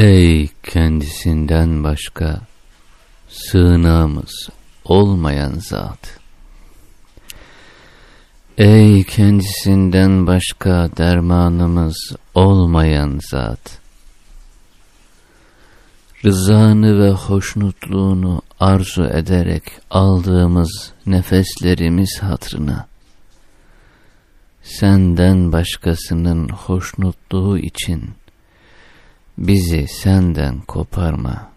Ey kendisinden başka sığınağımız olmayan zat! Ey kendisinden başka dermanımız olmayan zat! Rızanı ve hoşnutluğunu arzu ederek aldığımız nefeslerimiz hatrına, senden başkasının hoşnutluğu için bizi senden koparma.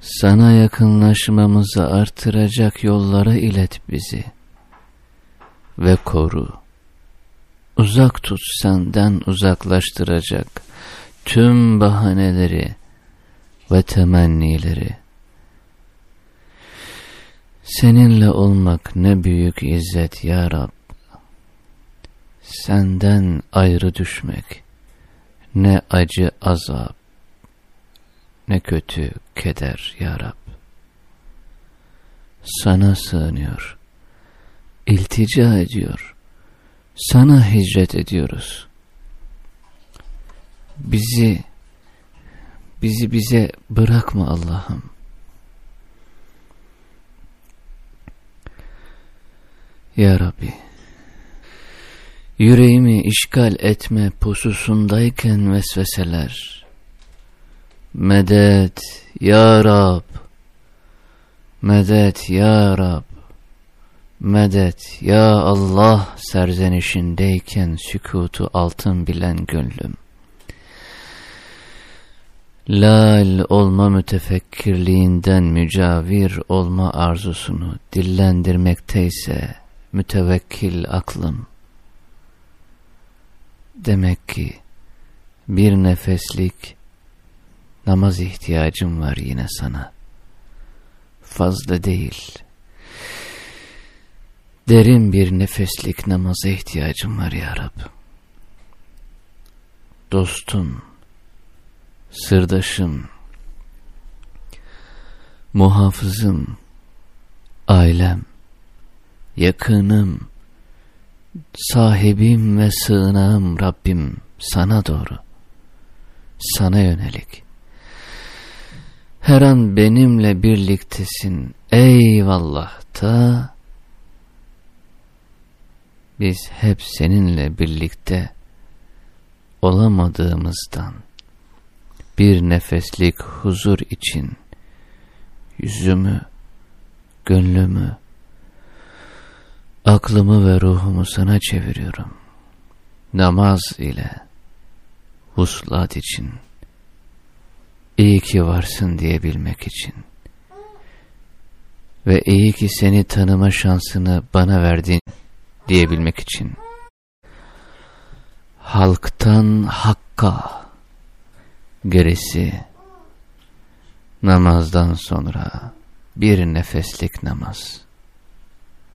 Sana yakınlaşmamızı artıracak yollara ilet bizi ve koru. Uzak tut senden uzaklaştıracak tüm bahaneleri ve temennileri. Seninle olmak ne büyük izzet ya Rab. Senden ayrı düşmek ne acı azap, ne kötü keder ya Rab. Sana sığınıyor, iltica ediyor, sana hicret ediyoruz. Bizi, bizi bize bırakma Allah'ım. Ya Rabbi, Yüreğimi işgal etme pususundayken vesveseler. Medet ya Rab, medet ya Rab, medet ya Allah serzenişindeyken sükutu altın bilen gönlüm. Lal olma mütefekkirliğinden mücavir olma arzusunu dillendirmekteyse mütevekkil aklım. Demek ki bir nefeslik namaz ihtiyacım var yine sana. Fazla değil. Derin bir nefeslik namaza ihtiyacım var ya Rab. Dostum, sırdaşım, muhafızım, ailem, yakınım, Sahibim ve sığınağım Rabbim sana doğru, sana yönelik. Her an benimle birliktesin. Eyvallah da. Biz hep seninle birlikte olamadığımızdan bir nefeslik huzur için yüzümü, gönlümü, Aklımı ve ruhumu sana çeviriyorum. Namaz ile, huslat için, iyi ki varsın diyebilmek için ve iyi ki seni tanıma şansını bana verdin diyebilmek için. Halktan hakka, gerisi, namazdan sonra bir nefeslik namaz.